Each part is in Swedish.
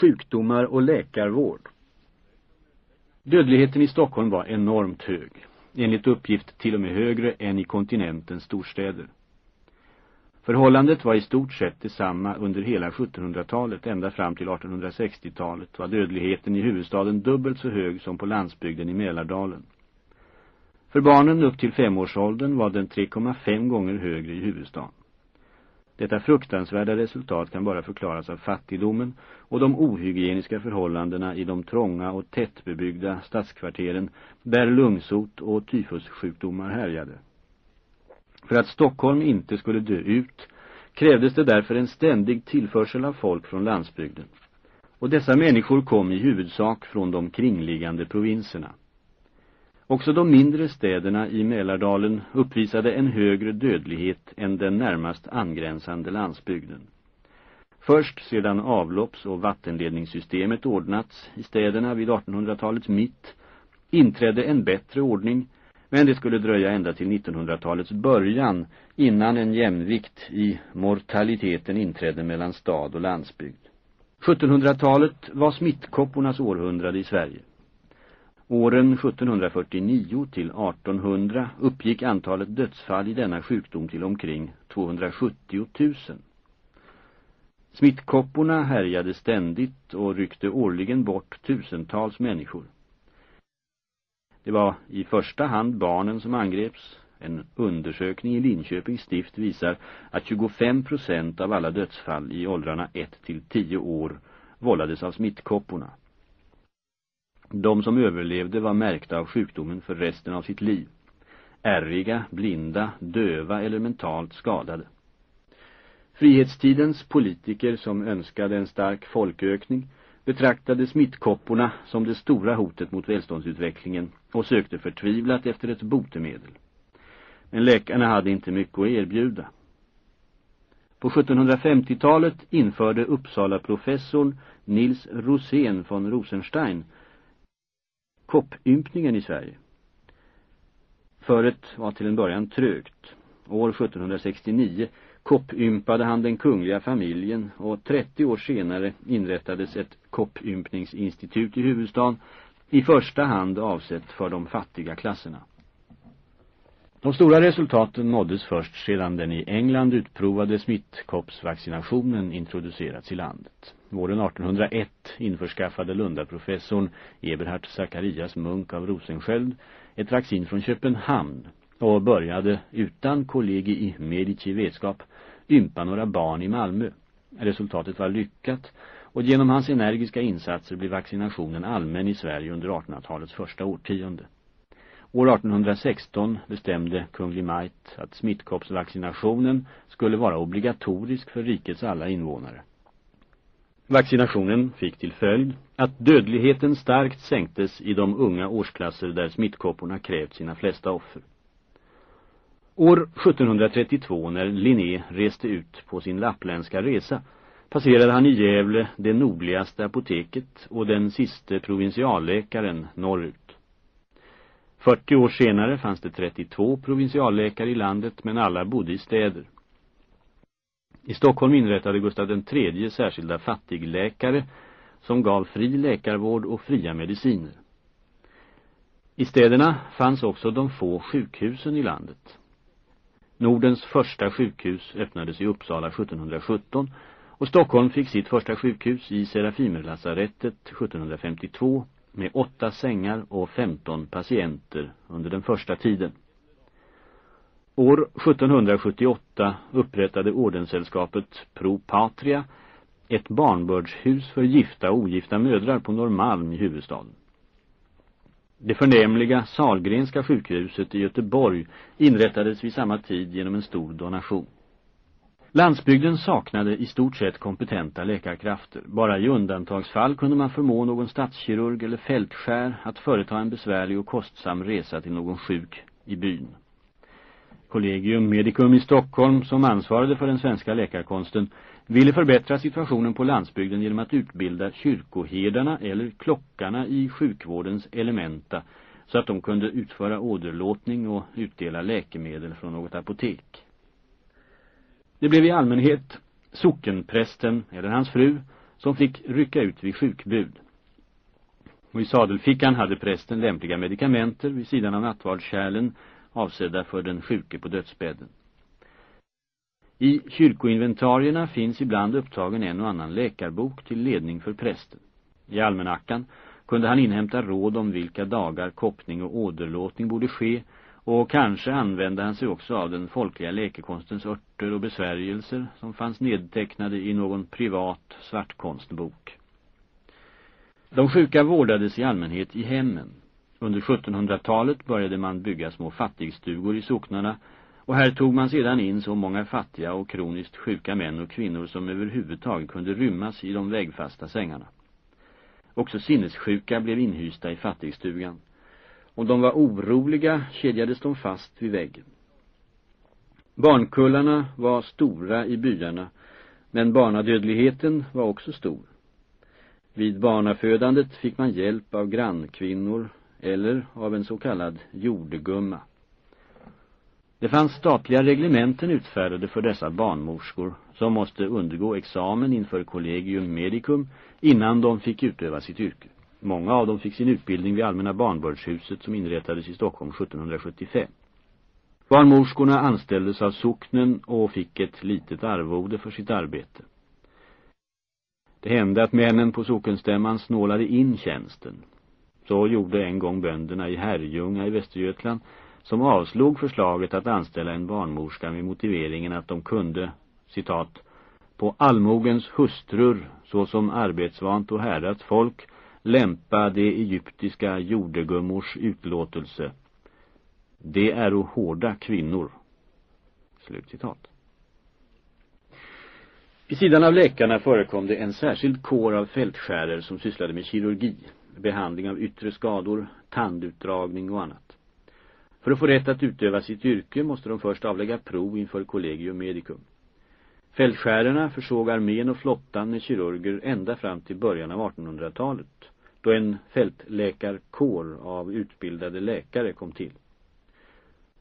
sjukdomar och läkarvård. Dödligheten i Stockholm var enormt hög, enligt uppgift till och med högre än i kontinentens storstäder. Förhållandet var i stort sett detsamma under hela 1700-talet, ända fram till 1860-talet var dödligheten i huvudstaden dubbelt så hög som på landsbygden i Mälardalen. För barnen upp till femårsåldern var den 3,5 gånger högre i huvudstaden. Detta fruktansvärda resultat kan bara förklaras av fattigdomen och de ohygieniska förhållandena i de trånga och tättbebyggda stadskvarteren där lungsot och tyfussjukdomar härjade. För att Stockholm inte skulle dö ut krävdes det därför en ständig tillförsel av folk från landsbygden. Och dessa människor kom i huvudsak från de kringliggande provinserna. Också de mindre städerna i Mälardalen uppvisade en högre dödlighet än den närmast angränsande landsbygden. Först sedan avlopps- och vattenledningssystemet ordnats i städerna vid 1800-talets mitt inträdde en bättre ordning, men det skulle dröja ända till 1900-talets början innan en jämvikt i mortaliteten inträdde mellan stad och landsbygd. 1700-talet var smittkoppornas århundrade i Sverige. Åren 1749 till 1800 uppgick antalet dödsfall i denna sjukdom till omkring 270 000. Smittkopporna härjade ständigt och ryckte årligen bort tusentals människor. Det var i första hand barnen som angreps. En undersökning i Linköpings stift visar att 25 procent av alla dödsfall i åldrarna 1 till 10 år vållades av smittkopporna. De som överlevde var märkta av sjukdomen för resten av sitt liv. Ärriga, blinda, döva eller mentalt skadade. Frihetstidens politiker som önskade en stark folkökning betraktade smittkopporna som det stora hotet mot välståndsutvecklingen och sökte förtvivlat efter ett botemedel. Men läkarna hade inte mycket att erbjuda. På 1750-talet införde Uppsala professorn Nils Rosén von Rosenstein koppympningen i Sverige. Föret var till en början trögt. År 1769 koppympade han den kungliga familjen och 30 år senare inrättades ett koppympningsinstitut i huvudstaden i första hand avsett för de fattiga klasserna. De stora resultaten nåddes först sedan den i England utprovade smittkoppsvaccinationen introducerats i landet. Våren 1801 införskaffade Lundaprofessorn Eberhard Zacharias Munk av Rosensköld ett vaccin från Köpenhamn och började utan kollegi i Medici vetskap ympa några barn i Malmö. Resultatet var lyckat och genom hans energiska insatser blev vaccinationen allmän i Sverige under 1800-talets första årtionde. År 1816 bestämde kunglig Majt att smittkoppsvaccinationen skulle vara obligatorisk för rikets alla invånare. Vaccinationen fick till följd att dödligheten starkt sänktes i de unga årsklasser där smittkopporna krävt sina flesta offer. År 1732 när Linné reste ut på sin lappländska resa passerade han i Gävle det nordligaste apoteket och den siste provinsialläkaren norrut. 40 år senare fanns det 32 provinsialläkare i landet men alla bodde i städer. I Stockholm inrättade Gustav den tredje särskilda fattigläkare som gav fri läkarvård och fria mediciner. I städerna fanns också de få sjukhusen i landet. Nordens första sjukhus öppnades i Uppsala 1717 och Stockholm fick sitt första sjukhus i Serafimerlasarettet 1752 med åtta sängar och 15 patienter under den första tiden. År 1778 upprättade ordenssällskapet Pro Patria ett barnbördshus för gifta och ogifta mödrar på Norrmalm i huvudstaden. Det förnämliga Salgrenska sjukhuset i Göteborg inrättades vid samma tid genom en stor donation. Landsbygden saknade i stort sett kompetenta läkarkrafter. Bara i undantagsfall kunde man förmå någon stadskirurg eller fältskär att företa en besvärlig och kostsam resa till någon sjuk i byn. Collegium Medicum i Stockholm, som ansvarade för den svenska läkarkonsten, ville förbättra situationen på landsbygden genom att utbilda kyrkoherdarna eller klockarna i sjukvårdens elementa så att de kunde utföra åderlåtning och utdela läkemedel från något apotek. Det blev i allmänhet sockenprästen eller hans fru som fick rycka ut vid sjukbud. Och i sadelfickan hade prästen lämpliga medikamenter vid sidan av nattvardskärlen avsedda för den sjuke på dödsbädden. I kyrkoinventarierna finns ibland upptagen en och annan läkarbok till ledning för prästen. I almanackan kunde han inhämta råd om vilka dagar koppning och åderlåtning borde ske och kanske använde han sig också av den folkliga läkekonstens örter och besvärjelser som fanns nedtecknade i någon privat svartkonstbok. De sjuka vårdades i allmänhet i hemmen. Under 1700-talet började man bygga små fattigstugor i socknarna och här tog man sedan in så många fattiga och kroniskt sjuka män och kvinnor som överhuvudtaget kunde rymmas i de vägfasta sängarna. Också sinnessjuka blev inhysta i fattigstugan. Om de var oroliga kedjades de fast vid väggen. Barnkullarna var stora i byarna, men barnadödligheten var också stor. Vid barnafödandet fick man hjälp av grannkvinnor eller av en så kallad jordegumma. Det fanns statliga reglementen utfärdade för dessa barnmorskor som måste undergå examen inför Collegium Medicum innan de fick utöva sitt yrke. Många av dem fick sin utbildning vid Allmänna barnbördshuset som inrättades i Stockholm 1775. Barnmorskorna anställdes av socknen och fick ett litet arvode för sitt arbete. Det hände att männen på sockenstämman snålade in tjänsten. Så gjorde en gång bönderna i Herrljunga i Västergötland som avslog förslaget att anställa en barnmorska med motiveringen att de kunde, citat, på allmogens hustrur såsom arbetsvant och härdat folk lämpa de egyptiska jordegummors utlåtelse. Det är hårda kvinnor. Slutcitat. Vid sidan av läkarna förekom det en särskild kår av fältskärer som sysslade med kirurgi, behandling av yttre skador, tandutdragning och annat. För att få rätt att utöva sitt yrke måste de först avlägga prov inför Collegium Medicum. Fältskärerna försåg armén och flottan med kirurger ända fram till början av 1800-talet, då en fältläkarkår av utbildade läkare kom till.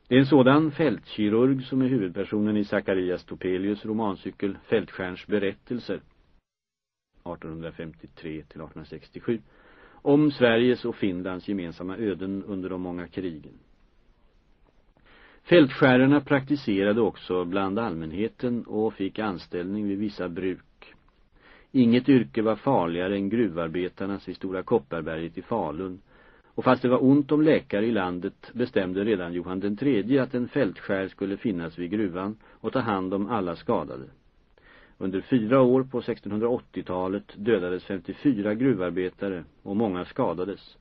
Det är en sådan fältkirurg som är huvudpersonen i Zacharias Topelius romancykel Fältskärns berättelser 1853-1867 om Sveriges och Finlands gemensamma öden under de många krigen. Fältskärerna praktiserade också bland allmänheten och fick anställning vid vissa bruk. Inget yrke var farligare än gruvarbetarnas vid Stora Kopparberget i Falun. Och fast det var ont om läkare i landet bestämde redan Johan den tredje att en fältskär skulle finnas vid gruvan och ta hand om alla skadade. Under fyra år på 1680-talet dödades 54 gruvarbetare och många skadades.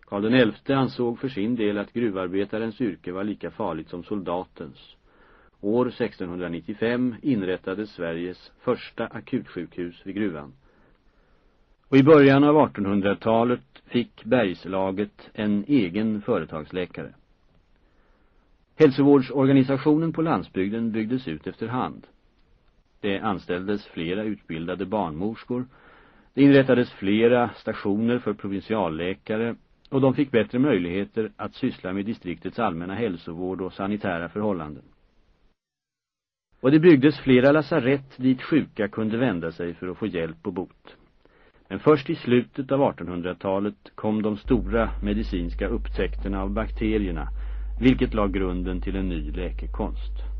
Karl XI ansåg för sin del att gruvarbetarens yrke var lika farligt som soldatens. År 1695 inrättades Sveriges första akutsjukhus vid gruvan. Och i början av 1800-talet fick Bergslaget en egen företagsläkare. Hälsovårdsorganisationen på landsbygden byggdes ut efterhand. Det anställdes flera utbildade barnmorskor. Det inrättades flera stationer för provinsialläkare och de fick bättre möjligheter att syssla med distriktets allmänna hälsovård och sanitära förhållanden. Och det byggdes flera lasarett dit sjuka kunde vända sig för att få hjälp och bot. Men först i slutet av 1800-talet kom de stora medicinska upptäckterna av bakterierna, vilket la grunden till en ny läkekonst.